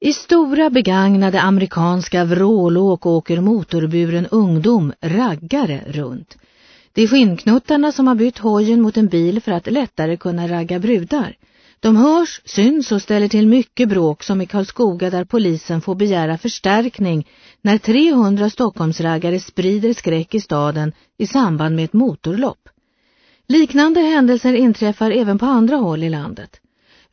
I stora begagnade amerikanska vrålåk åker motorburen ungdom raggare runt. Det är skinnknuttarna som har bytt hojen mot en bil för att lättare kunna ragga brudar. De hörs, syns och ställer till mycket bråk som i Karlskoga där polisen får begära förstärkning när 300 Stockholmsraggare sprider skräck i staden i samband med ett motorlopp. Liknande händelser inträffar även på andra håll i landet.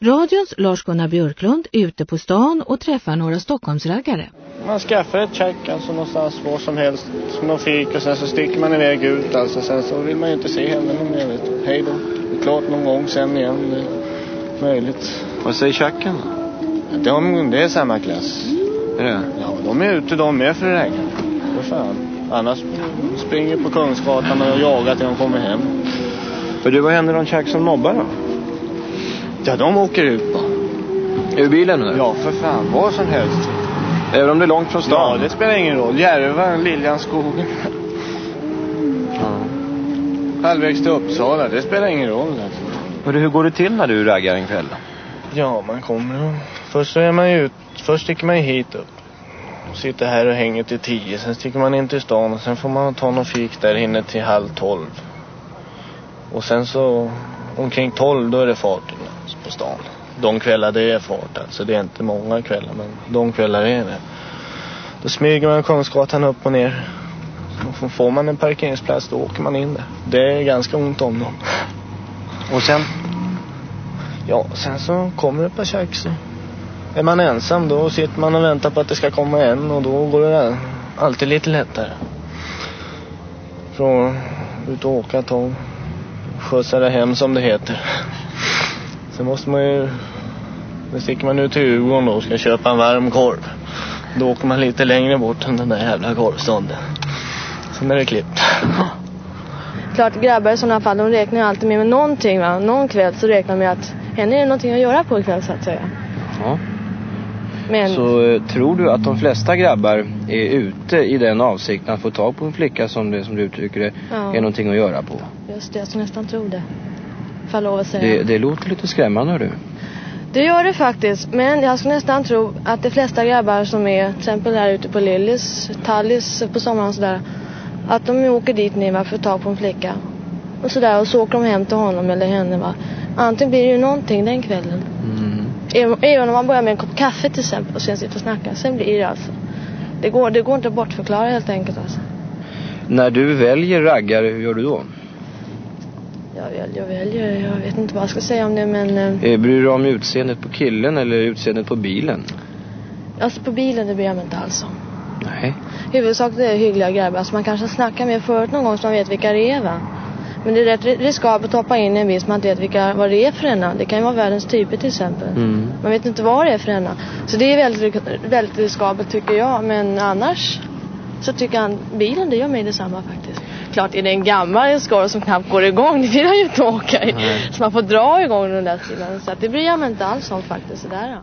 Radions Lars-Gunnar Björklund är ute på stan och träffar några Stockholmsraggare. Man skaffar ett check alltså någonstans var som helst, någon fik och sen så sticker man iväg ut alltså. Sen så vill man ju inte se henne någon mer. Hej då. Det är klart någon gång sen igen. Det är möjligt. Vad säger tjacken då? De, det är samma klass. Är det? Ja, de är ute de med för regn. För fan. Annars springer på Kungsgatan och jagar till de kommer hem. För du, vad händer om tjack som mobbar då? Ja, de åker ut bara. Ur bilen nu? Ja, för fan. Vad som helst. Även om det är långt från stan? Ja, det spelar ingen roll. Järva, Liljanskogen. Ja. Halvvägs till Uppsala. Det spelar ingen roll. Alltså. Och du, hur går det till när du raggar en kväll? Ja, man kommer och... Först så är man ju ut... Först sticker man ju hit upp. Sitter här och hänger till tio. Sen sticker man in till stan och sen får man ta någon fik där inne till halv tolv. Och sen så omkring tolv då är det fart på stan. De kvällar det är fart alltså. Det är inte många kvällar men de kvällar är det. Då smyger man Kungsgatan upp och ner. Så får man en parkeringsplats då åker man in där. Det är ganska ont om dem. Och sen? Ja, sen så kommer det ett par så. Är man ensam då sitter man och väntar på att det ska komma en och då går det alltid lite lättare. Från ut och åka ett tag. Skjutsa det hem som det heter. Sen måste man ju... Då sticker man ut till Djurgården då och ska köpa en varm korv. Då åker man lite längre bort än den där jävla korvstånden. Sen är det klippt. Klart grabbar i sådana fall, de räknar ju alltid med, med någonting va. Någon kväll så räknar de med att henne är det någonting att göra på ikväll så att säga. Ja. Men Så eh, tror du att de flesta grabbar är ute i den avsikten att få tag på en flicka som, det, som du uttrycker det Ja. är någonting att göra på? just det, jag skulle nästan tro det. Får jag lov att säga. Det, det låter lite skrämmande du. Det gör det faktiskt. Men jag skulle nästan tro att de flesta grabbar som är till exempel här ute på Lillis, Tallis på sommaren sådär. Att de åker dit ner va, för att tag på en flicka. Och sådär och så åker de hem till honom eller henne va. Antingen blir det ju någonting den kvällen. Mm. Även, även om man börjar med en kopp kaffe till exempel och sen sitter och snackar. Sen blir det alltså. Det går, det går inte att bortförklara helt enkelt alltså. När du väljer raggare, hur gör du då? Jag, väljer, jag väljer, jag vet inte vad jag ska säga om det men. Eh, Eh, bryr du om utseendet på killen eller utseendet på bilen? alltså på bilen det bryr jag mig inte alls om. Nej. Huvudsaken är hyggliga grabbar som man kanske snackar med förut någon gång så man vet vilka det är va. Men det är rätt riskabelt att hoppa in i en bil som man inte vet vilka, vad det är för ena. Det kan ju vara världens typer till exempel. Mm. Man vet inte vad det är för ena. Så det är väldigt, väldigt riskabelt tycker jag. Men annars så tycker han bilen det gör mig detsamma faktiskt. Klart är det en gammal Escort som knappt går igång. Det vill han ju inte åka i. Nej. Så man får dra igång den där stilen. Så att det bryr jag mig inte alls om faktiskt. Sådär.